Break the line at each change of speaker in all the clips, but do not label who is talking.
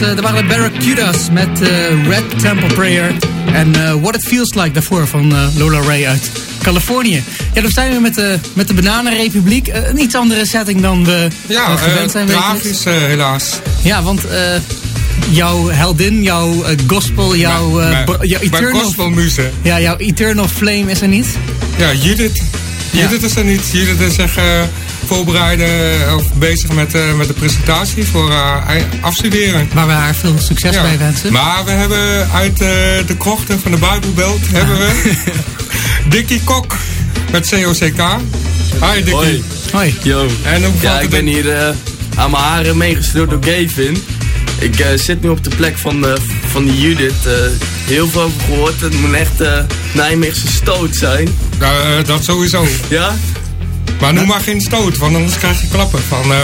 Uh, dat waren de Barracudas met uh, Red Temple Prayer. En uh, What It Feels Like daarvoor van Lola Ray uit Californië. Ja, dan zijn we met de, met de Bananenrepubliek. een iets andere setting dan we
ja,
gewend zijn.
Ja, tragisch helaas.
Ja, want jouw heldin, jouw gospel, jouw,
jouw eternal... gospelmuze.
Ja, jouw eternal flame is er niet?
Ja, Judith. Judith is er niet. Judith is echt voorbereiden of bezig met, uh, met de presentatie voor uh, afstuderen.
Waar we haar veel succes ja. bij wensen.
Maar we hebben uit uh, de krochten van de Bijbelbelt ja. hebben we Dikkie Kok met COCK. Hi Dikkie.
Hoi.
Hoi.
Yo. En hoe ja, ik ben hier aan mijn haren meegestuurd door Gavin. Ik zit nu op de plek van, van die Judith. heel veel over gehoord. Het moet echt Nijmeegse stoot zijn.
Dat sowieso.
Ja?
Maar noem maar geen stoot, want anders krijg je klappen van, uh,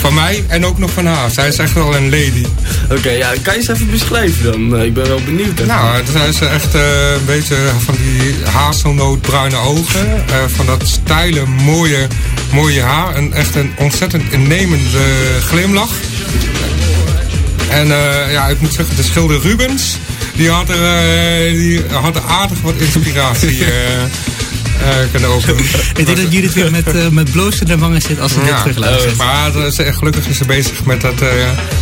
van mij en ook nog van haar. Zij is echt wel een lady.
Oké, ja, kan je eens even beschrijven dan? Uh, ik ben wel benieuwd. Hè?
Nou, zij is echt uh, een beetje van die hazelnootbruine ogen. van dat steile, mooie, mooie haar. En echt een ontzettend innemende glimlach. En ja, ik moet zeggen, de schilder Rubens, die had er, die had er aardig wat inspiratie kunnen openen.
ik denk dat Judith weer met, uh, met blozende wangen zit als ze dit terugluistert.
maar ze, gelukkig is ze bezig met het uh,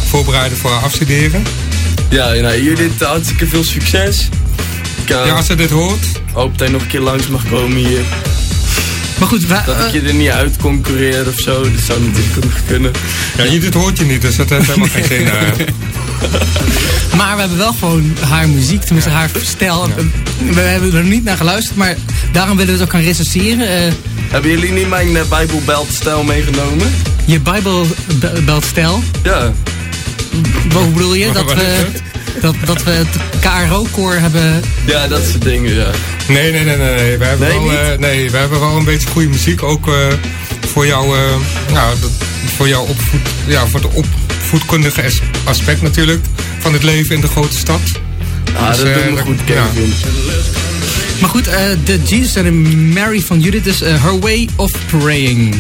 voorbereiden voor haar afstuderen.
Ja, nou, Judith, hartstikke veel succes.
Ik, ja, als ze dit hoort.
Hoop dat hij nog een keer langs mag komen hier.
Maar goed,
dat ik je er niet uit concurreer of zo, dat zou natuurlijk nog kunnen.
Ja, dit hoort je niet, dus dat heeft helemaal geen zin.
maar we hebben wel gewoon haar muziek, tenminste haar stijl. We hebben er niet naar geluisterd, maar daarom willen we het ook gaan recenseren. Uh,
hebben jullie niet mijn uh, Bijbelbeltstijl meegenomen?
Je Bijbelbeltstijl?
Ja.
Wat bedoel je? Dat we, dat, dat we het KRO-koor hebben...
Ja, dat soort dingen, ja.
Nee, nee, nee, nee. nee. We, hebben nee, wel, uh, nee we hebben wel een beetje goede muziek. Ook uh, voor jouw, uh, nou, voor jouw opvoed, ja, voor het opvoedkundige aspect natuurlijk. Van het leven in de grote stad.
Ah, dus, dat doet me goed, Kevin. Ja.
Maar goed, de Jesus en Mary van Judith is Her Way of Praying.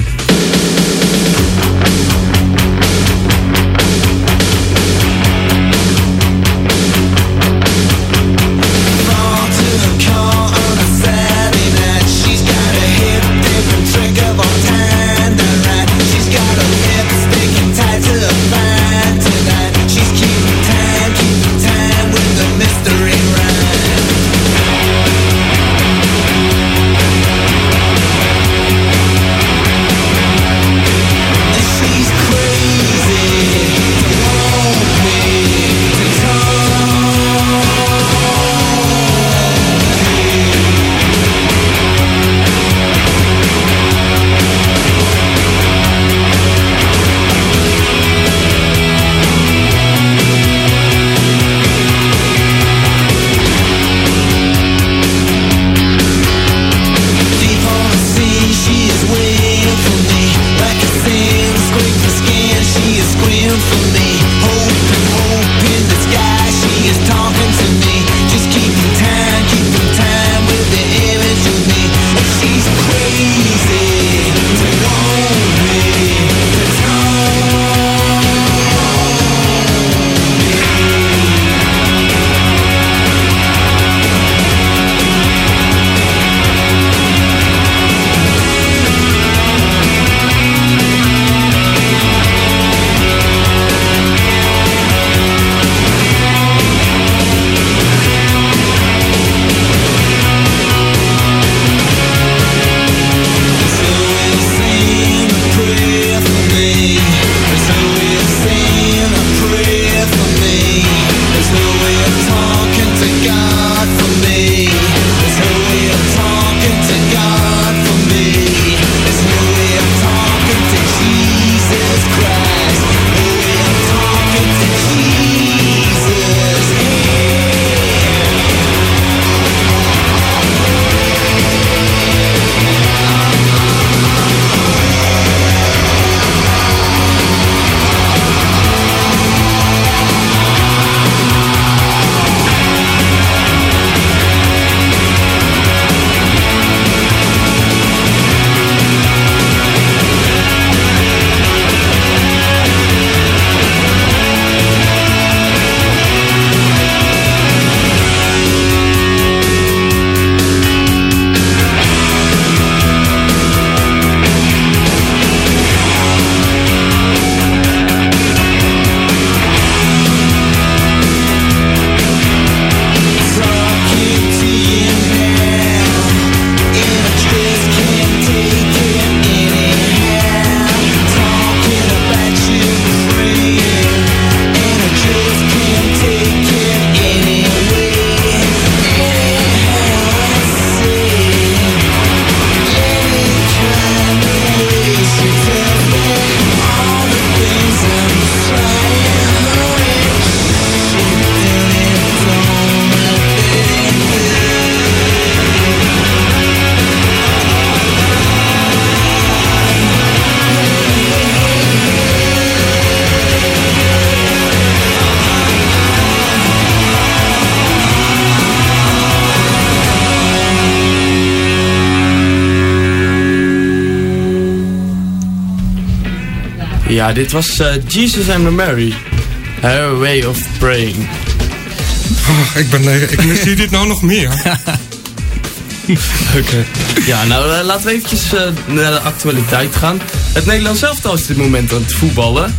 Ja, dit was eh, Jesus and Mary. Her way of praying.
Oh, ik, ben, eh, ik zie dit nou nog meer.
Oké. Ja, nou eh, laten we eventjes eh, naar de actualiteit gaan. Het Nederlands elftal is op dit moment aan het voetballen.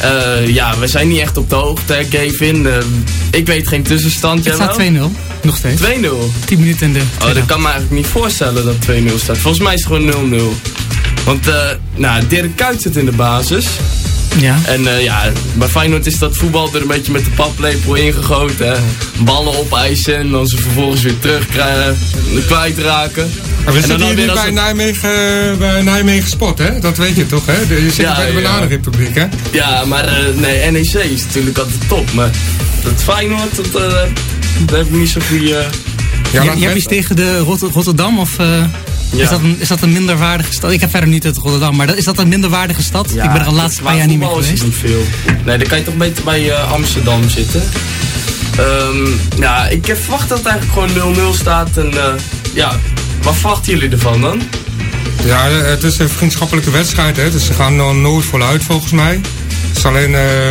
Eh, ja, we zijn niet echt op de hoogte. Eh, ik weet geen tussenstand.
Het staat
wel?
2-0. Nog steeds.
2-0.
10 minuten in de
Oh, dat kan me eigenlijk niet voorstellen dat 2-0 staat. Volgens mij is het gewoon 0-0. Want, eh nou, Dirk Kuyt zit in de basis.
Ja.
En eh, ja, bij Feyenoord is dat voetbal er een beetje met de paplepel ingegoten. Hè. Ballen opeisen en dan ze vervolgens weer terug krijgen, kwijtraken.
Maar we
En
zitten hier
als
bij
een-
Nijmegen, eh, bij Nijmegen Sport, hè? Dat weet je toch, hè? Je zit
Ja,
bij de
ja.
Bananenrepubliek, hè?
Ja, maar eh, nee, NEC is natuurlijk altijd top. Maar dat Feyenoord, dat, eh daar heb ik niet zo goede...
Ja,
je,
dat
je hebt iets tegen de Rot- Rotterdam of eh,
Ja.
is, dat een, is dat een minderwaardige stad? Ik heb verder niet uit Rotterdam, maar is dat een minderwaardige stad? ik ben er al de laatste paar jaar niet meer
is
geweest.
het niet veel. Nee, dan kan je toch beter bij eh, Amsterdam zitten. Ehm, ja, ik heb verwacht dat het eigenlijk gewoon 0-0 staat. En eh, ja, wat verwachten jullie ervan dan?
Ja, eh, het is een vriendschappelijke wedstrijd, hè? Dus ze gaan er nooit voluit, volgens mij. Het is alleen... eh,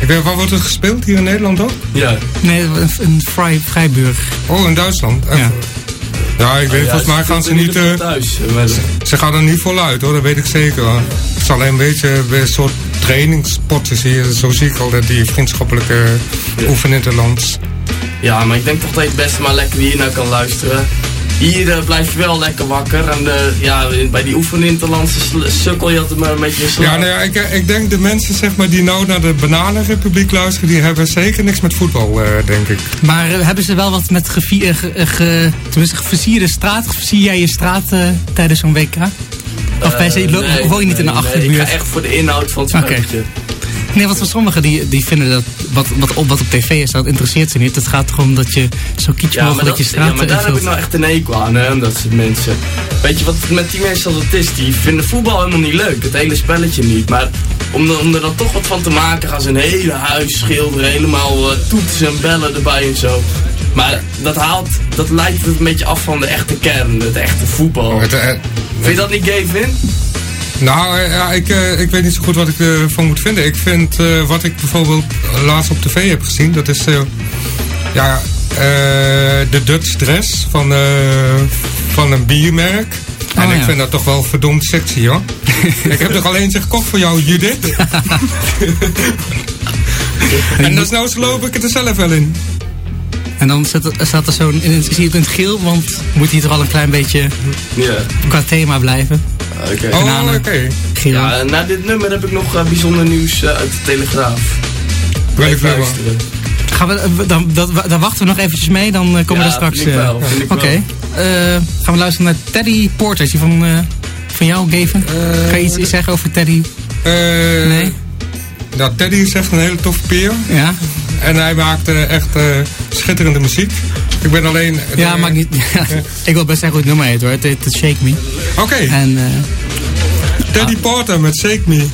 ik weet, waar wordt het gespeeld? Hier in Nederland ook?
Ja,
Nee, Vrij, Vrijburg.
Oh, in Duitsland.
Ja.
Ja, ik weet,
Ja,
volgens mij gaan ze niet... eh,
thuis.
Ze gaan er niet voluit hoor, dat weet ik zeker. hoor. Het is alleen een beetje een soort trainingspotjes hier. Zo zie ik al dat die vriendschappelijke
Ja.
oefeninterlands.
Ja, maar ik denk toch dat je het beste maar lekker hier naar kan luisteren. Hier eh, blijf je wel lekker wakker. En eh, ja, bij die oefeninterlandse sukkel je altijd maar een beetje slaap.
Ja, nou ja, ik, ik denk de mensen zeg maar, die nou naar de Bananenrepubliek luisteren, die hebben zeker niks met voetbal, eh, denk ik.
Maar eh, hebben ze wel wat met gevi- eh, ge, eh, ge- tenminste, geversierde straat? Versier jij je straat eh, tijdens zo'n WK? Of bij ze,
Eh,
lo-
nee,
woon je niet in de
nee,
achterbuurt?
ik ga echt voor de inhoud van het spelletje.
Nee, want voor sommigen die, die vinden dat wat, wat, op, wat op tv is, dat interesseert ze niet. Het gaat erom dat je zo kietje
Ja,
mogelijk
dat,
je straat
ja, maar daar heb ik nou echt een hekel aan, hè, dat soort mensen. Weet je wat het met die mensen altijd is? Die vinden voetbal helemaal niet leuk, het hele spelletje niet. Maar om, er- om er dan toch wat van te maken, gaan ze een hele huis schilderen, helemaal eh, toetsen en bellen erbij en zo. Maar dat haalt, dat leidt het een beetje af van de echte kern, het echte voetbal.
Het, eh,
Vind je dat niet gay, Vin?
Nou, eh, ja, ik, eh, ik weet niet zo goed wat ik ervan moet vinden. Ik vind eh, wat ik bijvoorbeeld laatst op tv heb gezien, dat is eh, ja, eh, de Dutch dress van, eh, van een biermerk. En
Oh,
ik
ja.
vind dat toch wel verdomd sexy hoor. ik heb toch alleen gekocht voor jou, Judith. en nou loop ik het er zelf wel in.
En dan staat er, staat er zo'n, in het- zie je het in het geel, want moet hier toch al een klein beetje
Ja,
qua thema blijven.
oké.
Oh,
Bananen.
oké.
Ja, na dit nummer heb ik nog eh, bijzonder nieuws eh, uit de Telegraaf. Blijf.
Gaan we, eh, dan, wachten we nog eventjes mee, dan komen we
Ja,
daar straks... eh,
ik
Oké.
wel.
Eh, gaan we luisteren naar Teddy Porter. Is die van, eh, van jou, Gavin? kan je iets, zeggen over Teddy?
Eh,
Nee?
Nou, Teddy is echt een hele toffe peer.
Ja?
En hij maakt eh, echt eh, schitterende muziek. Ik ben alleen...
Ja,
eh,
maakt niet... ik wil best hoe het nummer heet hoor. Het heet Shake Me.
Oké,
En eh,
Teddy Porter met Shake Me.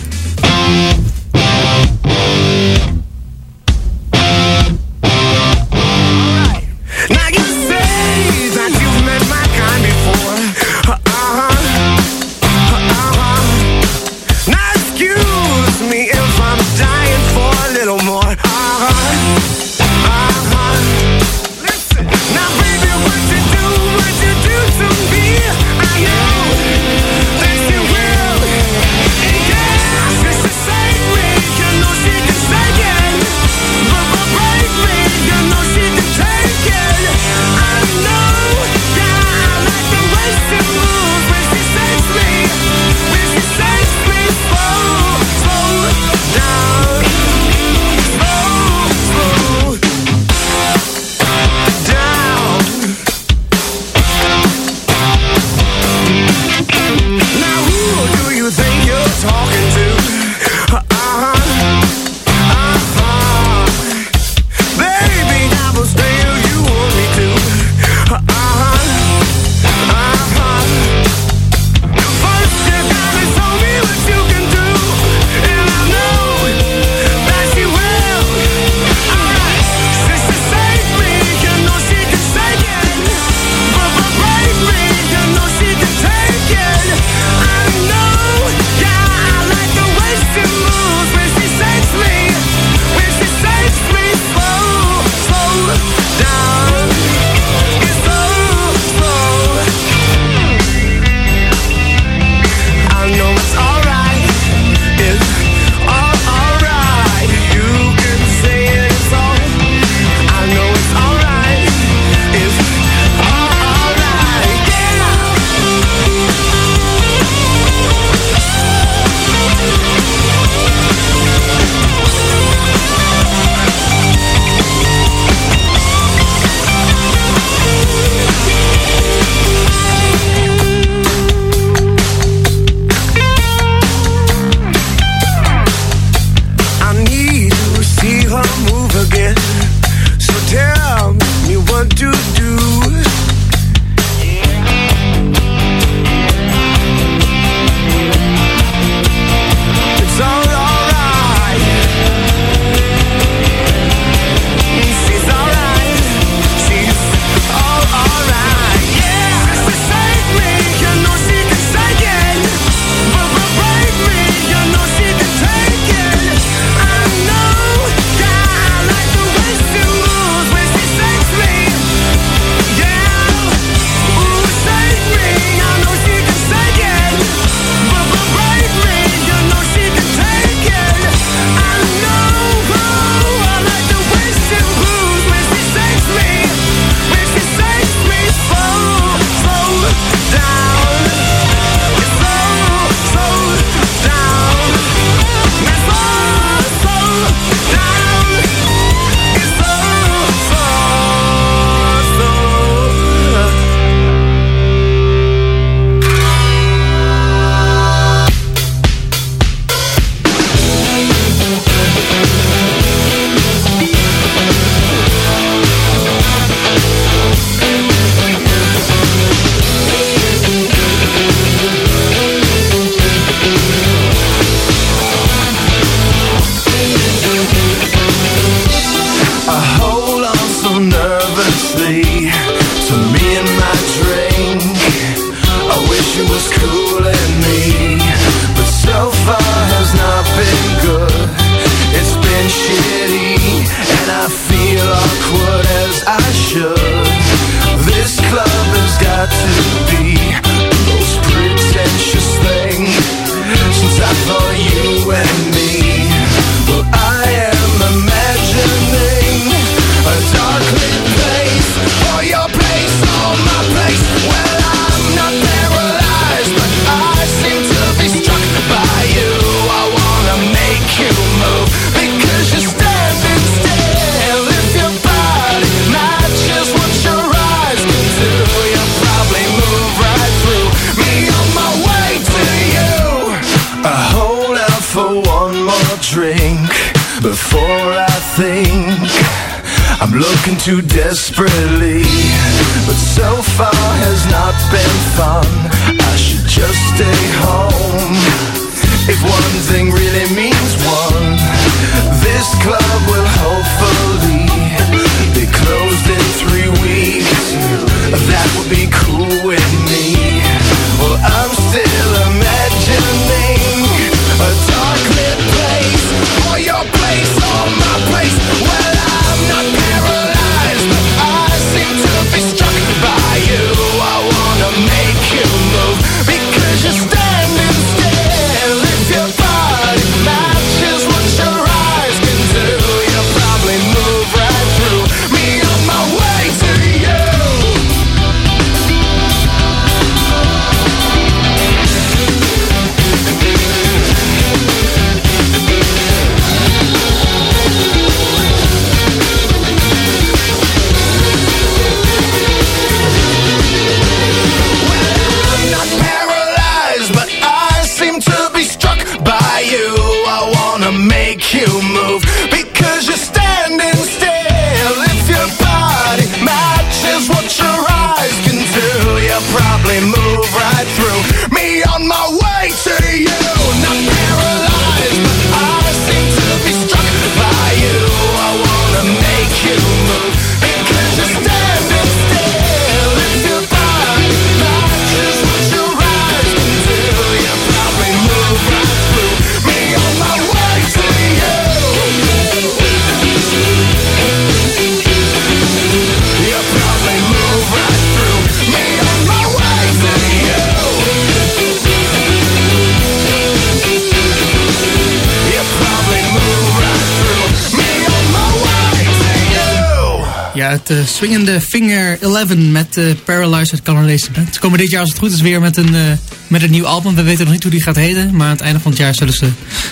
Ja, het eh, swingende Finger 11 met eh Paralyzed uit Canadese band. Ze komen dit jaar als het goed is weer met een, eh, met een nieuw album. We weten nog niet hoe die gaat heten, maar aan het einde van het jaar zullen ze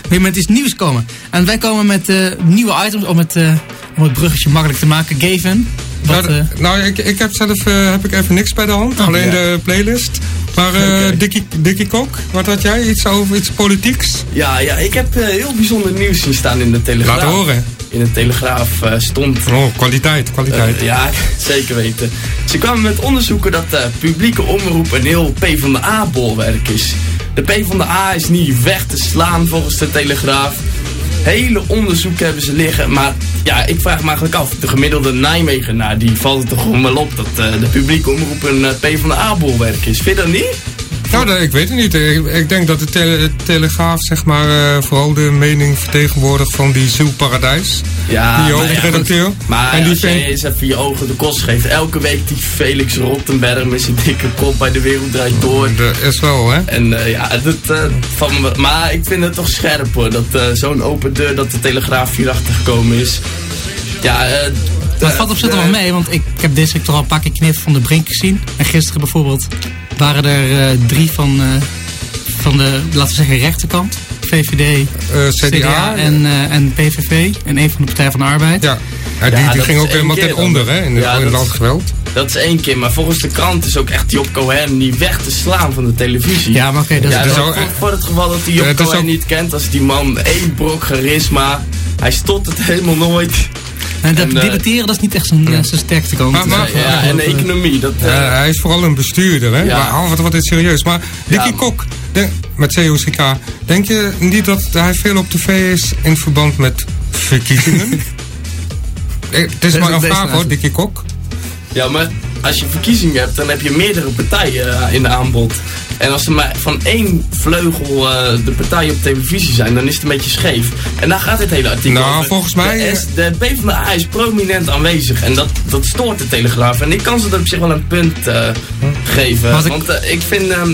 weer met iets nieuws komen. En wij komen met eh, nieuwe items om het, eh, om het bruggetje makkelijk te maken. Gavin, wat,
nou,
eh,
nou, ik, ik heb zelf eh, heb ik even niks bij de hand. alleen
ja.
de playlist. Maar eh
Oké.
Dikkie, Dikkie Kok, wat had jij? Iets over iets politieks?
Ja, ja, ik heb eh, heel bijzonder nieuws zien staan in de Telegraaf.
Laat horen.
In de Telegraaf eh, stond...
Oh, kwaliteit, kwaliteit.
eh, ja, zeker weten. Ze kwamen met onderzoeken dat de publieke omroep een heel PvdA-bolwerk is. De PvdA is niet weg te slaan volgens de Telegraaf. Hele onderzoeken hebben ze liggen. Maar ja, ik vraag me eigenlijk af. De gemiddelde Nijmegenaar, die valt toch gewoon wel op... dat eh, de publieke omroep een eh, PvdA-bolwerk is. Vind je dat niet?
Nou, dat- ik weet het niet. Ik, ik denk dat de tele- Telegraaf zeg maar eh, vooral de mening vertegenwoordigt van die Ziel Paradijs.
Ja,
die
maar ja,
hoofdredacteur.
Maar
en die
als eens even je ogen de kost geeft. Elke week die Felix Rottenberg met zijn dikke kop bij de wereld draait door.
Dat is wel, hè?
En eh, ja, dat, eh, van me, maar ik vind het toch scherp hoor. Dat zo'n open deur dat de Telegraaf hierachter gekomen is. Ja, eh
dat
eh,
valt op zich wel mee, want ik, ik heb deze week toch al een paar keer knippen van de Brink gezien. En gisteren bijvoorbeeld waren er eh, drie van, eh, van de, laten we zeggen, rechterkant. VVD,
Eh, CDA.
CDA en, eh, en PVV. En een van de Partij van de Arbeid.
ja. Die,
Ja,
die ging ook helemaal ten
dan.
onder, hè? In, de,
Ja,
in het landgeweld.
Dat is één keer, maar volgens de krant is ook echt Job Cohen niet weg te slaan van de televisie.
Ja, maar oké, dat is-
ja,
dat is
dan
ook-
voor, voor het geval dat hij Job Cohen
ook-
niet kent, als die man één brok charisma, hij stottert helemaal nooit.
En dat
En, eh,
debatteren, dat is niet echt zijn, eh, zijn sterkste kant.
Maar- maar-
Ja,
eh,
en de
eh,
economie, dat... eh,
Ja, hij is vooral een bestuurder, hè?
Ja.
Maar oh, wat, wat is serieus. Maar Dickie
Ja.
Kok, denk- met COCK, denk je niet dat hij veel op tv is in verband met verkiezingen? Eh, Het is maar een vraag hoor, Dickie Kok.
Ja, maar als je verkiezingen hebt, dan heb je meerdere partijen eh, in de aanbod. En als er maar van één vleugel eh, de partijen op televisie zijn, dan is het een beetje scheef. En daar gaat dit hele artikel
Nou,
over.
volgens mij,
De, S, de PvdA is prominent aanwezig en dat, dat stoort de Telegraaf. En ik kan ze er op zich wel een punt eh, geven. Want eh, ik vind... ehm,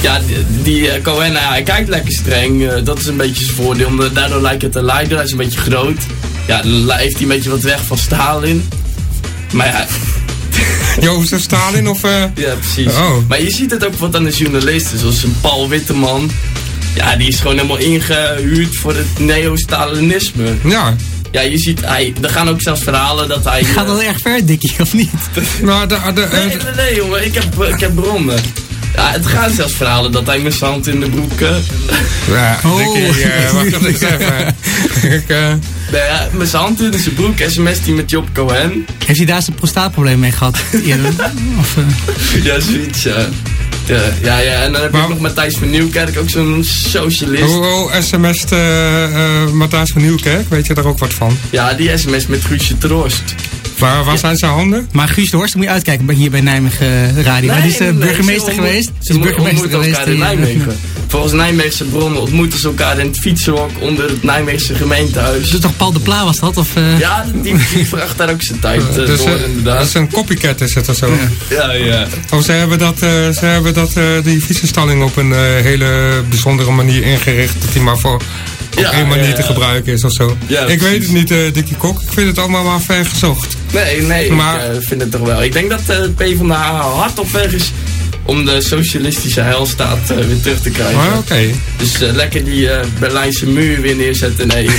ja, die, eh, Cohen, nou ja, hij kijkt lekker streng. eh, dat is een beetje zijn voordeel. Daardoor lijkt het een leider. Hij is een beetje groot. Ja, heeft hij een beetje wat weg van Stalin. Maar ja,
Jozef Stalin of... eh,
ja, precies.
Oh.
Maar je ziet het ook wat aan de journalisten, zoals een Paul Witteman. Ja, die is gewoon helemaal ingehuurd voor het neo-Stalinisme.
ja,
Ja, je ziet, hij, er gaan ook zelfs verhalen dat hij...
Gaat dat
eh,
erg ver, Dikkie, of niet?
maar de, de,
nee,
eh,
nee, nee, jongen, ik heb, ik heb bronnen. Ja, het gaat zelfs verhalen dat hij met zijn hand in de broek... eh,
ja,
Oh.
Dickie, eh, wacht eens even. Ik, eh,
Nee, ja, met zijn hand in zijn broek sms die met Job Cohen.
Heeft hij daar zijn prostaatprobleem mee gehad? eerder? of, eh,
Ja, zoiets, ja. Ja, ja, ja, en dan heb
Maar-
ook nog Matthijs van Nieuwkerk, ook zo'n socialist.
Hoe, sms't eh eh, Matthijs van Nieuwkerk? Weet je daar ook wat van?
Ja, die sms met Guusje Troost.
Waar, waar zijn zijn handen?
maar Guus de Horst, moet je uitkijken bij- hier bij Nijmegen eh, Radio.
Nee,
die is eh,
nee,
burgemeester geweest.
Ze
is burgemeester geweest.
elkaar in
eh,
Nijmegen. Volgens Nijmeegse bronnen ontmoeten ze elkaar in het fietsenhok onder het Nijmeegse gemeentehuis.
Dus toch Paul de Pla was dat? Of, eh,
Ja, die, die vraagt daar ook zijn tijd eh,
Dus,
door
eh, dat is een copycat is het of zo.
Ja, ja.
Of ze hebben, dat, eh, ze hebben dat, eh, die fietsenstalling op een eh, hele bijzondere manier ingericht. Dat die maar voor op
Ja,
één manier
ja,
te gebruiken is of zo.
Ja,
ik weet het niet, eh Dikkie Kok. Ik vind het allemaal maar ver gezocht.
Nee, nee,
Maar-
ik eh, vind het toch wel. Ik denk dat eh, de PvdA hard op weg is om de socialistische heilstaat eh, weer terug te krijgen.
Maar oké.
Dus eh, lekker die eh, Berlijnse muur weer neerzetten. Nee,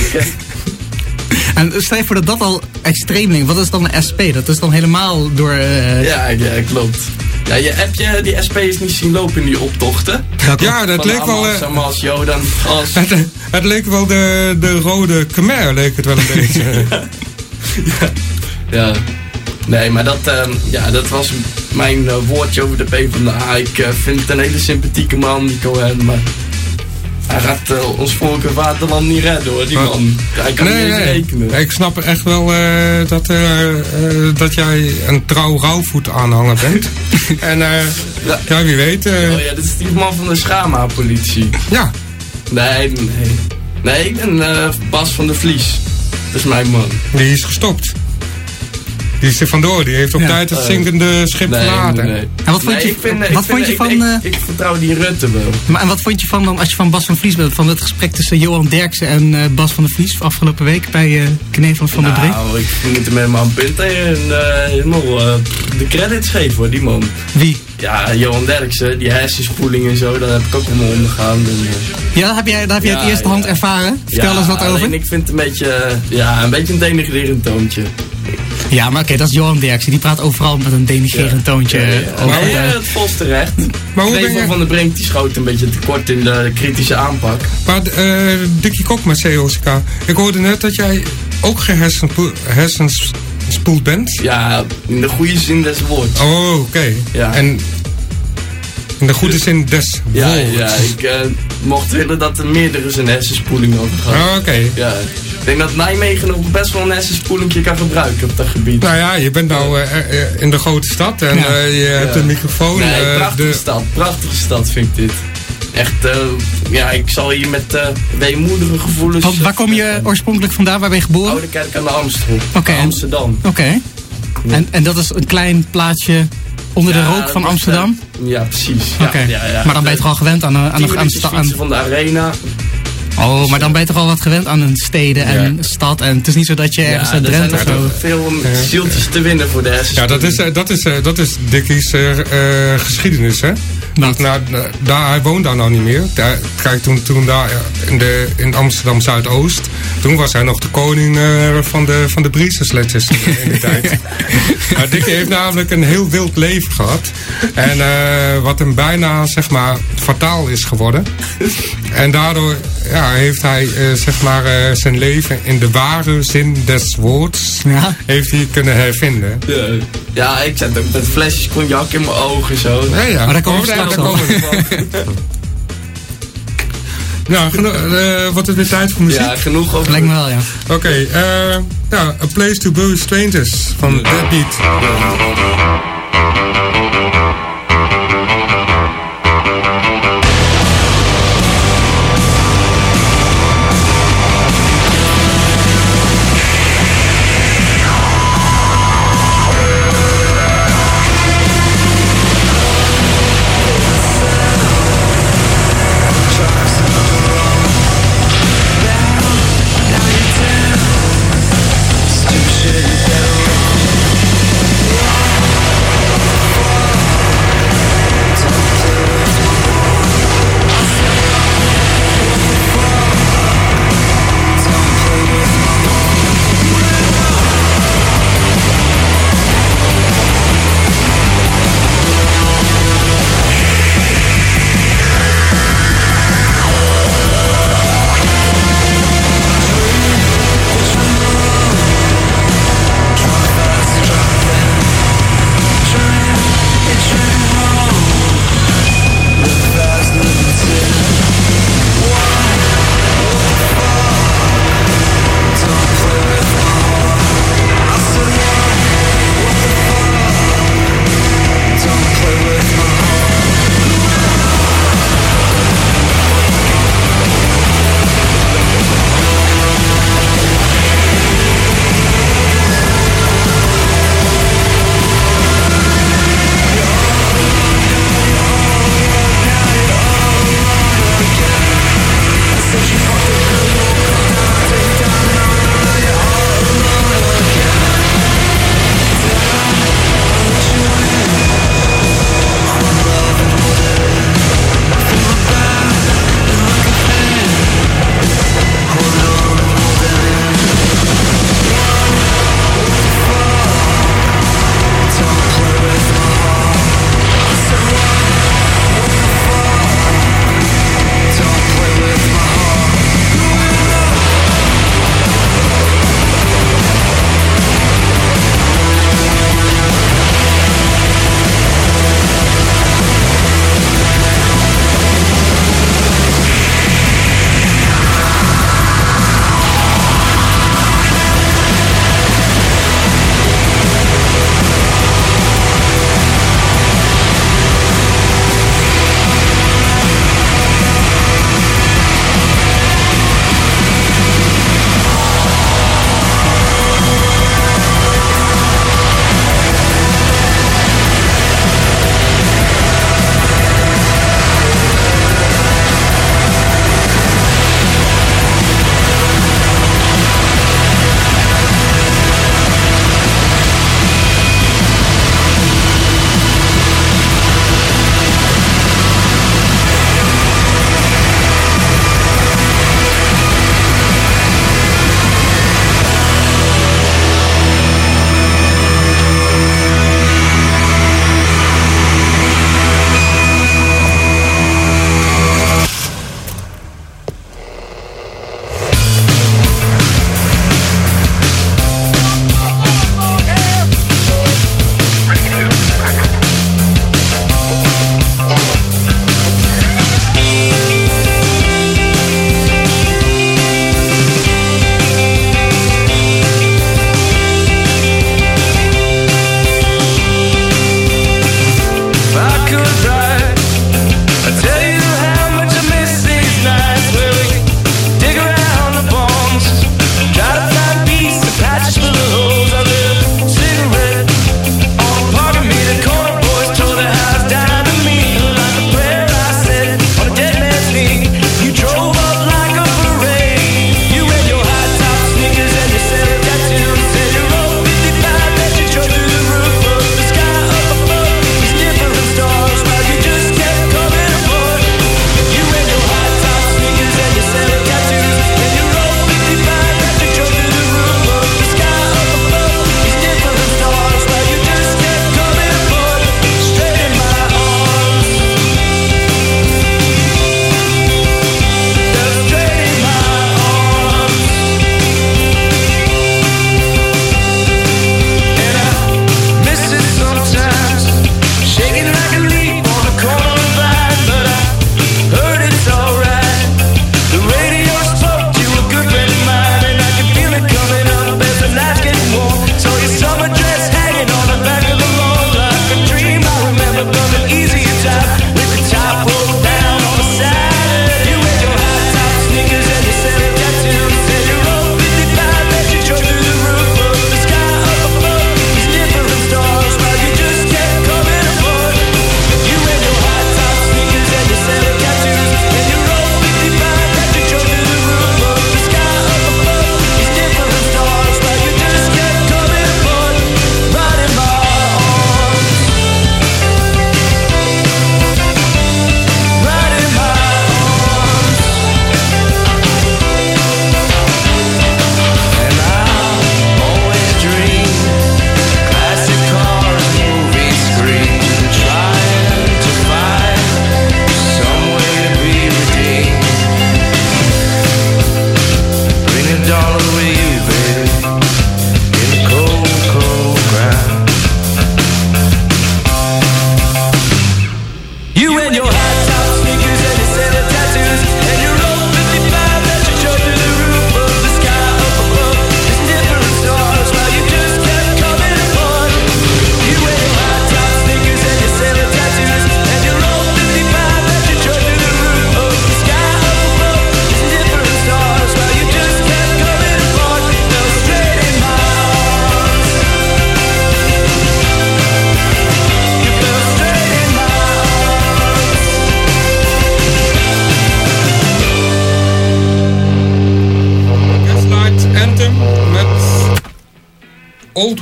En stel je voor dat dat al extreemling, wat is dan een SP? Dat is dan helemaal door... eh,
ja, ja, klopt. Ja, je, heb je die SP'ers niet zien lopen in die optochten?
Ja, dat leek wel... Eh,
Hamas, Jodan, als...
het, het leek wel de, de rode Khmer, leek het wel een beetje.
Ja. Nee, maar dat, ehm, ja, dat was mijn eh, woordje over de PvdA. Ik eh, vind het een hele sympathieke man, die Cohen, maar... Hij gaat eh, ons volk en vaderland niet redden hoor, die
Maar-
man. Hij kan
Nee,
niet
nee.
rekenen.
Ik snap echt wel dat, dat jij een trouw rouwvoet aanhanger bent. en eh,
Ja.
ja, wie weet.
Oh ja, dit is die man van de Schama-politie.
ja,
Nee, nee. Nee, ik ben Bas van der Vlies. Dat is mijn man.
die is gestopt. Die is er vandoor. Die heeft op
Ja.
tijd het
Eh,
zinkende schip
Nee,
verlaten.
nee, nee.
En wat vond je-
ik vind,
wat
ik
vond
vind-
je
ik-
van,
Ik,
eh,
ik, vertrouw die Rutte wel.
Maar en wat vond je van dan, als je van Bas van Vlies bent, van het gesprek tussen Johan Derksen en eh, Bas van der Vlies afgelopen week bij eh Knevel van der Brink?
Nou, ik moet hem helemaal een punt en eh, helemaal de credits geven hoor, die man.
Wie?
Ja, Johan Derksen, die hersenspoeling en zo, daar heb ik ook allemaal ondergaan. Eh,
Ja, dat heb jij, dat heb jij
Ja,
het eerste hand ervaren. Vertel
ja,
eens wat over.
ik vind het een beetje, ja, een beetje een denigrerend toontje.
Ja, maar oké, dat is Johan Derksen. Die praat overal met een denigrerend toontje
Ja, ja, ja.
over
Maar
de-
ja, het volste recht.
Maar hoe ben je-
van der Brink die schoot een beetje tekort in de kritische aanpak.
Maar eh Dikkie Kok met COCK. Ik hoorde net dat jij ook gehersenspoeld hersenspoeld bent.
Ja, in de goede zin des woords.
Oh, oké.
Ja.
En in de goede zin des
Ja,
woords.
ja, ik eh, mocht willen dat er meerdere zijn hersenspoeling over gaat.
Ah, oké.
Ja, denk dat Nijmegen nog best wel een hersenspoelingje kan gebruiken op dat gebied.
Nou ja, je bent nou eh, eh, in de grote stad en
Ja.
eh, je hebt een microfoon.
nee,
eh,
prachtige
de-
stad, prachtige stad vind ik dit. Echt, eh, ja, ik zal hier met eh weemoedige gevoelens...
Want waar kom je oorspronkelijk vandaan? Waar ben je geboren?
Oude Kerk aan de Amstel,
Oké.
Amsterdam.
Oké. En, en dat is een klein plaatsje onder de
Ja,
rook van Amsterdam?
ja, precies. Ja,
Oké.
ja, ja.
Maar dan ben je toch al gewend aan, een- aan, aan, aan
fietsen van de arena.
Oh, maar dan ben je toch al wat gewend aan een steden en
Ja.
stad. En het is niet zo dat je ergens
er
Drenthe of zo...
veel zieltjes te winnen voor de hersens.
Ja, dat is, eh, dat is, eh, dat is Dickie's eh, eh, geschiedenis, hè?
Wat?
Nou, nou, daar, hij woont daar nou niet meer. Daar, kijk, toen, toen daar in, de, in Amsterdam Zuidoost, toen was hij nog de koning eh, van de, van de briesensletjes in, in die tijd. Maar Dickie heeft namelijk een heel wild leven gehad. En eh, wat hem bijna, zeg maar, fataal is geworden. En daardoor ja, heeft hij, eh, zeg maar, eh, zijn leven in de ware zin des woords,
Ja.
heeft hij kunnen hervinden.
Ja. ja, ik zet ook met flesjes cognac in mijn ogen zo.
Ja, ja.
Maar daar komen we straks.
Nou, eh, wordt het weer tijd voor muziek?
Ja, genoeg over...
Lijkt me wel, ja.
Oké, eh, ja, A Place to Bury Strangers van Deadbeat.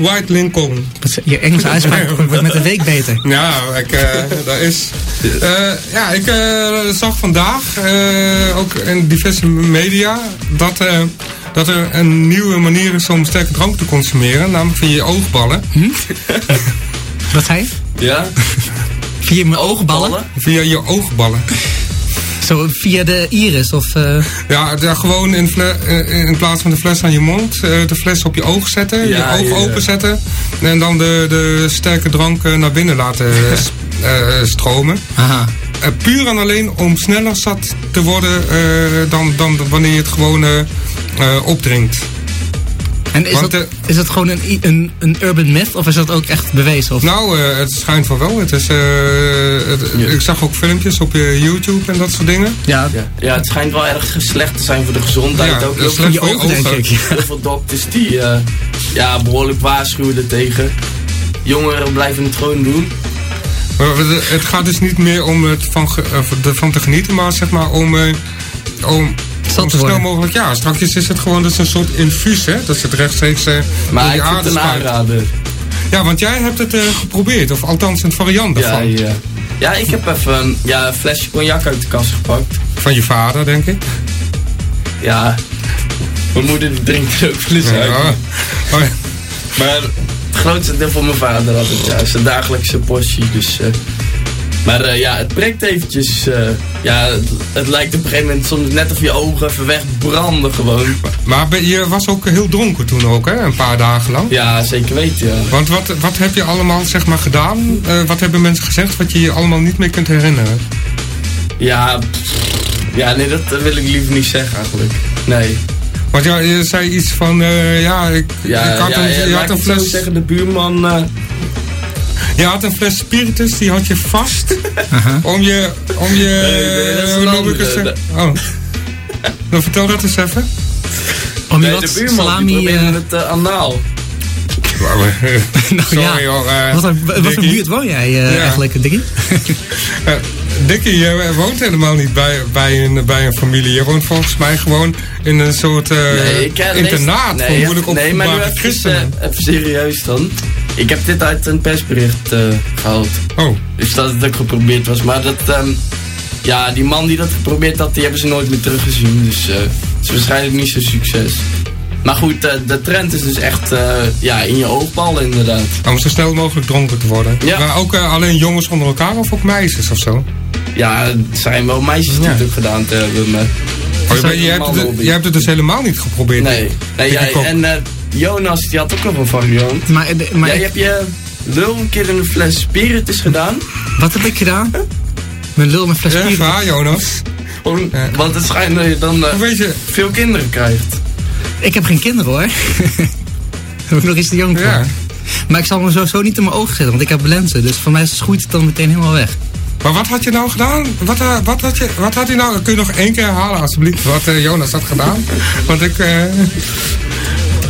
White Lincoln.
Je Engelse uitspraak wordt met een week beter.
Ja, ik, eh, dat is. eh, ja, ik eh, zag vandaag, eh, ook in diverse media, dat, eh, dat er een nieuwe manier is om sterke drank te consumeren, namelijk via je oogballen.
Wat zei je?
Ja?
Via mijn oogballen?
Ballen?
Via je oogballen.
Zo via de iris of... eh,
Ja, daar gewoon in, fle- eh, in plaats van de fles aan je mond, eh, de fles op je oog zetten,
Ja,
je oog
ja.
openzetten en dan de, de sterke drank naar binnen laten stromen.
aha.
Puur en alleen om sneller zat te worden eh, dan, dan wanneer je het gewoon opdrinkt.
En is
Want,
dat, is dat gewoon een, een, een urban myth of is dat ook echt bewezen? Of?
Nou, eh, het schijnt van wel. Het is, eh, het-
Ja.
Ik zag ook filmpjes op eh, YouTube en dat soort dingen.
ja,
Ja. ja, het schijnt wel erg slecht te zijn voor de gezondheid.
Ja,
ook
dat is
heel,
slecht
voor je ogen, denk ik. Ja.
heel veel dokters die eh, ja, behoorlijk waarschuwen er tegen. Jongeren blijven het gewoon doen.
Het gaat dus niet meer om het van, ervan te genieten, maar zeg maar om, eh, om, zo snel mogelijk. Ja, straks is het gewoon dat is een soort infuus, hè? Dat ze het rechtstreeks eh
Maar ik een aanrader.
Ja, want jij hebt het eh, geprobeerd, of althans een variant
Ja,
daarvan.
ja. ja, ik heb even een, ja, een flesje cognac uit de kast gepakt.
Van je vader, denk ik.
Ja, mijn moeder drinkt er ook fles uit.
Ja. Oh, ja.
Maar het grootste deel van mijn vader had het, ja, zijn dagelijkse portie. Dus, eh, maar eh, ja, het prikt eventjes. eh, ja, het, het lijkt op een gegeven moment soms net of je ogen even wegbranden gewoon.
Maar je was ook heel dronken toen ook, hè? Een paar dagen lang.
Ja, zeker weten, ja.
Want wat, wat heb je allemaal zeg maar gedaan? Eh, wat hebben mensen gezegd wat je je allemaal niet meer kunt herinneren?
Ja, ja, nee, dat wil ik liever niet zeggen eigenlijk. Nee.
Want ja, je zei iets van, ja, ik,
Ja,
ik had,
ja,
een,
ja,
had een fles,
zeggen, de buurman...
je had een fles spiritus, die had je vast om je, om je,
Nee, nee, dat is
hoe noem ik het? Oh. Dan vertel dat eens even.
Om je
nee,
wat
de buurman
salami... eh,
het eh, anaal.
nou
Sorry
ja,
joh. eh,
wat, een, wat voor
Dickie.
buurt woon jij eh,
Ja.
eigenlijk, Dickie?
Eh, Dickie, je woont helemaal niet bij, bij, een, bij een familie. Je woont volgens mij gewoon in een soort eh,
Nee,
internaat
nee,
voor moeilijk
Nee, maar nu eh, even serieus dan. Ik heb dit uit een persbericht eh, gehaald.
Oh,
Dus dat het ook geprobeerd was. Maar dat, ehm, ja, die man die dat geprobeerd had, die hebben ze nooit meer teruggezien. Dus eh, het is waarschijnlijk niet zo'n succes. Maar goed, eh, de trend is dus echt ja, in je oogbal inderdaad.
om zo snel mogelijk dronken te worden.
Ja.
Maar ook alleen jongens onder elkaar of ook meisjes of zo?
Ja, het zijn wel meisjes die
Ja.
het ook gedaan te hebben. Maar
Oh, je, je, hebt het, je hebt het dus helemaal niet geprobeerd.
nee, nee jij, en Jonas die had ook nog een variant.
Maar, eh, maar
Jij hebt je lul een keer in een fles spiritus gedaan.
wat heb ik gedaan? Mijn lul met fles
Ja,
bier.
waar, Jonas?
Om-
Ja.
Want het schijnt dat je dan eh,
Weet je,
veel kinderen krijgt.
Ik heb geen kinderen hoor. Ben ik nog iets te jong voor.
ja.
Maar ik zal me sowieso niet in mijn ogen zetten, want ik heb lenzen. Dus voor mij groeit het dan meteen helemaal weg.
Maar wat had je nou gedaan? Wat, eh, wat, had, je, wat had hij nou? Kun je nog één keer herhalen alsjeblieft wat eh, Jonas had gedaan? Want ik... eh,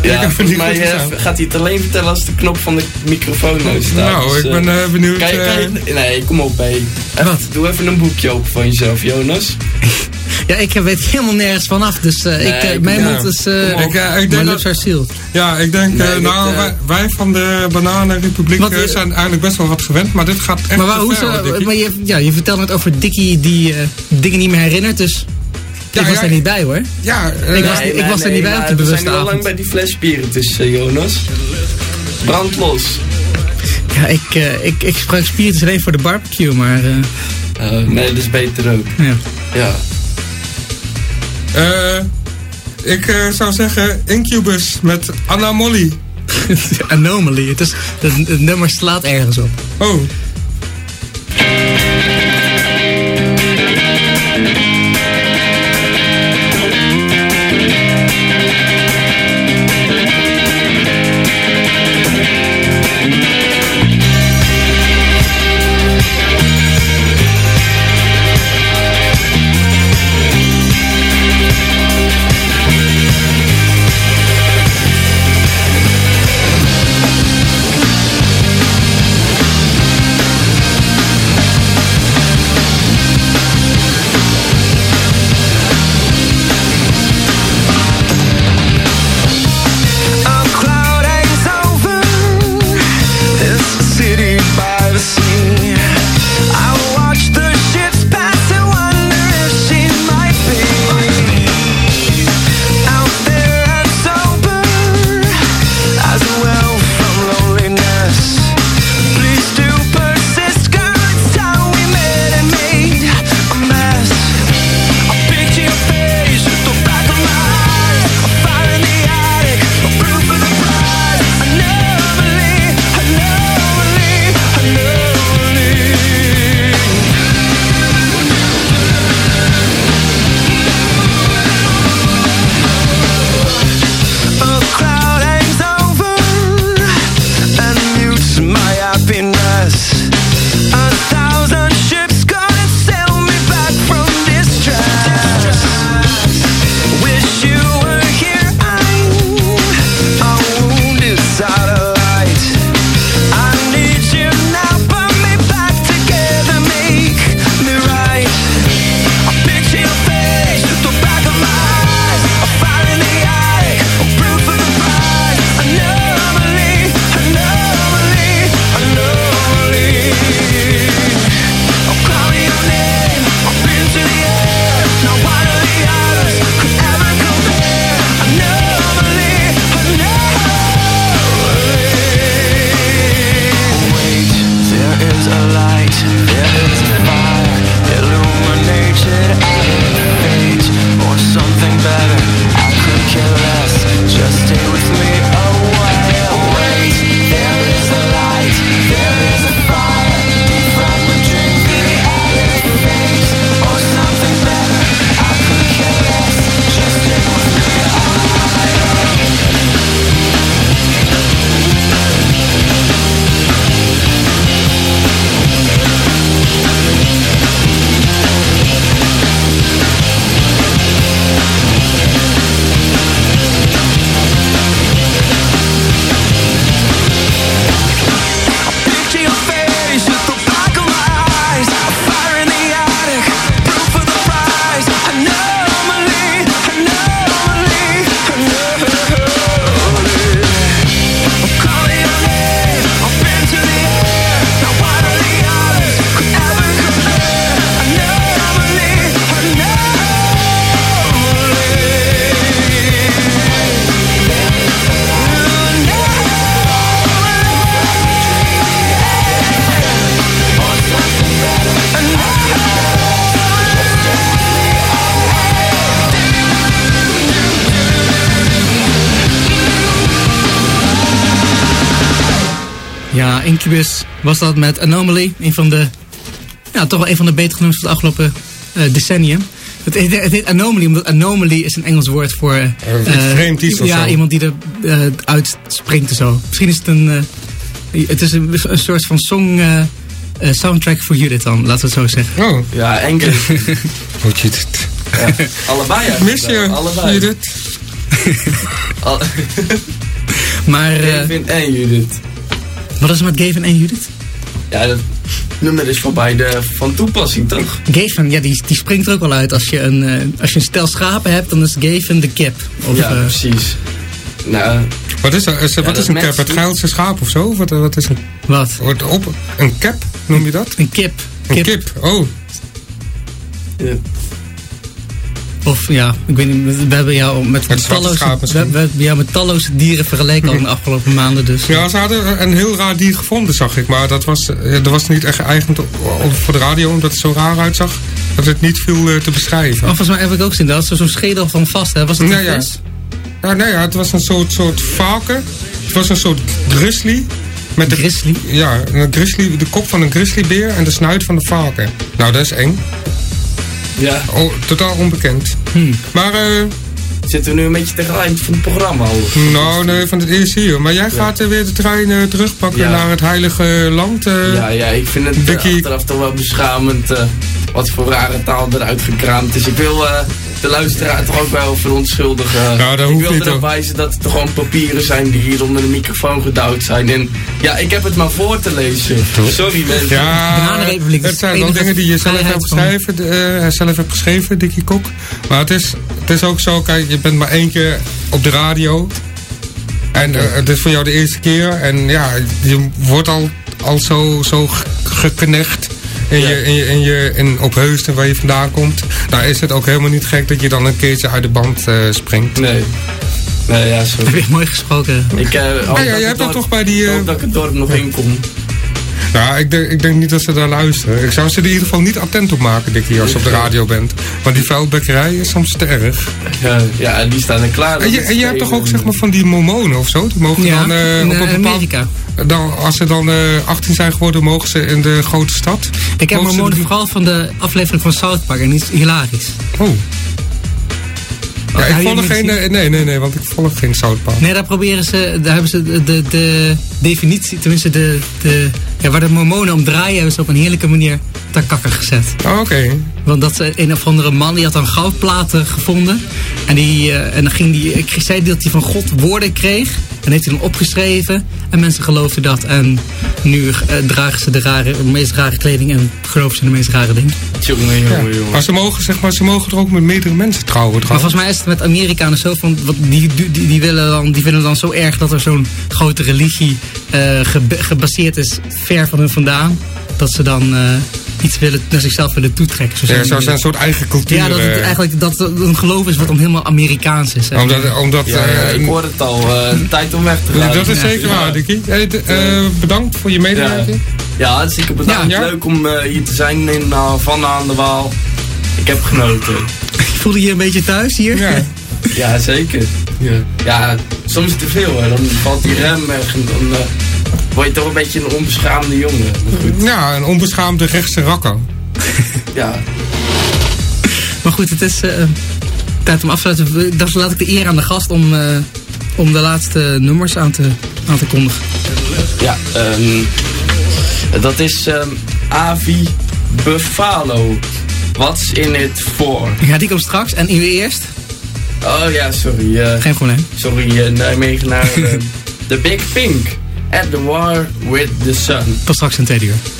Ja,
het
volgens mij eh, gaat hij het alleen vertellen als de knop van de microfoon nou staat.
nou,
Dus,
ik
eh,
ben eh, benieuwd.
Kan je, kan je- nee, kom op, hé.
Wat?
Doe even een boekje open van jezelf, Jonas.
Ja, ik weet helemaal nergens vanaf. Dus eh, ik,
Nee,
mijn
ja.
mond is... eh
Ik, ik denk dat-
lips are sealed.
ja, ik denk,
Nee,
eh, nou, wij, wij van de Bananenrepubliek
Wat,
zijn eigenlijk best wel wat gewend, maar dit gaat echt
Maar, waar,
ver, hoor,
zo,
Dickie.
maar je, ja, je vertelde net over Dickie die eh, dingen niet meer herinnert. Dus
Ja,
ik was er niet bij hoor.
Ja, eh,
Ik was- ik was er niet bij op de
We
bewuste
zijn nu al lang
avond.
bij die fles spiritus, eh, Jonas. Brand los.
Ja, ik, eh, ik, ik gebruik spiritus alleen voor de barbecue, maar Eh,
nee, dat is beter ook.
ja.
Ja.
ik zou zeggen Incubus met Anna Molly.
Anomaly. Het, is, het, het nummer slaat ergens op.
Oh,
Incubus was dat met Anomaly. Een van de, ja, toch wel een van de betere nummers van het afgelopen eh, decennium. Het heet, het heet Anomaly, omdat Anomaly is een Engels woord voor...
iets vreemd iets of
Ja,
zo.
iemand die er eh, uitspringt en zo. Misschien is het een... het is een, een soort van song... soundtrack voor Judith dan, laten we het zo zeggen.
Oh,
Ja, enkel.
moet je het.
Allebei eigenlijk.
Mis je,
Allebei.
Judith?
Al-
Maar eh,
Kevin en Judith.
Wat is er met Gavin en Judith?
Ja, dat nummer is voor beide van toepassing, toch?
Gavin, ja, die, die springt er ook wel uit. Als je een, eh, als je een stel schapen hebt, dan is Gavin de kip. Of,
ja,
eh,
precies. Nou,
Wat is, dat? is, wat
dat
is een cap? Het Geilse schaap of zo? Wat, wat is een,
wat?
wordt op, een cap, noem je dat?
Een kip.
Een kip. Oh,
ja.
Of ja, ik weet niet, we hebben jou met, talloze, we, hebben jou met talloze dieren vergeleken al in de afgelopen maanden. Dus
ja, ze hadden een heel raar dier gevonden, zag ik. Maar dat was, eh, dat was niet echt geëigend voor de radio, omdat het zo raar uitzag. Dat het niet viel eh, te beschrijven.
Oh, volgens mij heb ik ook gezien, dat was zo'n schedel van vast, hè? Was het een
ja.
vis?
Ja, nee, ja, het was een soort, soort varken. Het was een soort grizzly. Met de,
Grizzly?
Ja, een grizzly, de kop van een grizzlybeer en de snuit van de varken. Nou, dat is eng.
Ja.
Oh, totaal onbekend.
Hmm.
Maar, eh,
Zitten we nu een beetje tegen het eind van het programma al?
nou, nee, van het eerste hier. Maar jij gaat eh, weer de trein eh, terugpakken
Ja.
naar het heilige land. eh.
Ja, ja, ik vind het
Dickie-
achteraf toch wel beschamend wat voor rare taal eruit gekraamd is. Ik wil eh, de luisteraar toch ook wel verontschuldigen.
Nou, dat
ik
hoeft
wil erop wijzen dat het gewoon papieren zijn die hier onder de microfoon gedouwd zijn. En ja, ik heb het maar voor te lezen. Sorry mensen.
Ja, het zijn wel dingen die je zelf hebt geschreven, eh, zelf hebt geschreven, Dickie Kok. Maar het is, het is ook zo, kijk, je bent maar één keer op de radio. En eh, het is voor jou de eerste keer. En ja, je wordt al, al zo, zo geknecht in
Ja.
je, in je, in je, in, op Heusden, waar je vandaan komt. Nou is het ook helemaal niet gek dat je dan een keertje uit de band eh, springt.
Nee. Nee, ja, sorry.
Heb je mooi gesproken.
Ik, eh, hoop
ja, hebt dat toch bij die,
Ik
eh,
dat ik het dorp nog in kom.
Ja, ik denk, ik denk niet dat ze daar luisteren. Ik zou ze er in ieder geval niet attent op maken, Dickie, als je op de radio bent. Want die vuilbekkerij is soms te erg.
Ja, ja, die staan er klaar.
En je, en je hebt toch ook zeg maar van die mormonen of zo? Die mogen
Ja,
dan eh,
in
op
eh,
een bepaald...
Amerika.
Dan, als ze dan eh 18 zijn geworden, mogen ze in de grote stad.
Ik heb mormonen
de-
vooral van de aflevering van South Park en iets hilarisch.
Oh. Ja, ik volg geen... eh, Nee, nee, nee, want ik volg geen South Park.
Nee, daar proberen ze, daar hebben ze de, de, de definitie, tenminste de, de, ja, waar de mormonen om draaien, hebben ze op een heerlijke manier ter kakker gezet.
Oh, Oké.
Want dat ze een of andere man, die had dan goudplaten gevonden. En, die, eh, en dan ging die, ik zei dat hij van God woorden kreeg. En heeft hij dan opgeschreven. En mensen geloofden dat. En nu eh, dragen ze de, rare, de meest rare kleding en geloven ze de meest rare dingen.
Jongen,
Ja.
jongen, jongen.
Maar ze mogen, zeg maar, ze mogen er ook met meerdere mensen trouwen
Maar volgens mij is het met Amerikanen zo van, wat, die, die, die, die willen dan, die vinden dan zo erg dat er zo'n grote religie eh, gebaseerd is ver van hun vandaan. Dat ze dan eh, iets willen, naar zichzelf willen toetrekken. Zo
Ja,
zijn
zo zijn een soort eigen cultuur.
ja, dat het
eh,
eigenlijk dat het een geloof is wat dan helemaal Amerikaans is. hè.
Omdat, omdat
Ja, ja,
eh,
ik hoor het al. eh, tijd om weg te gaan.
dat is zeker waar, Dickie. Hey, eh, bedankt voor je
Ja,
medewerking.
ja hartstikke bedankt.
Ja.
Leuk om eh, hier te zijn in uh, Havana aan de Waal. Ik heb genoten.
Voelde je je een beetje thuis hier?
Ja.
Ja, zeker. Ja, ja soms te veel. Hè. Dan valt die rem weg en dan eh, word je toch een beetje een onbeschaamde jongen. Goed,
Ja, een onbeschaamde rechtse rakker.
ja.
Maar goed, het is eh, tijd om af te sluiten. Dacht, laat ik de eer aan de gast om, eh, om de laatste nummers aan te, aan te kondigen.
Ja, ehm, dat is ehm Avi Buffalo. What's in it for?
Ja, die komt straks. En u eerst?
Oh ja, sorry. eh,
Geen probleem.
sorry, uh, Nijmegenaar. The Big Pink. At the War with the Sun.
Tot straks in tweede uur.